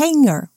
hanger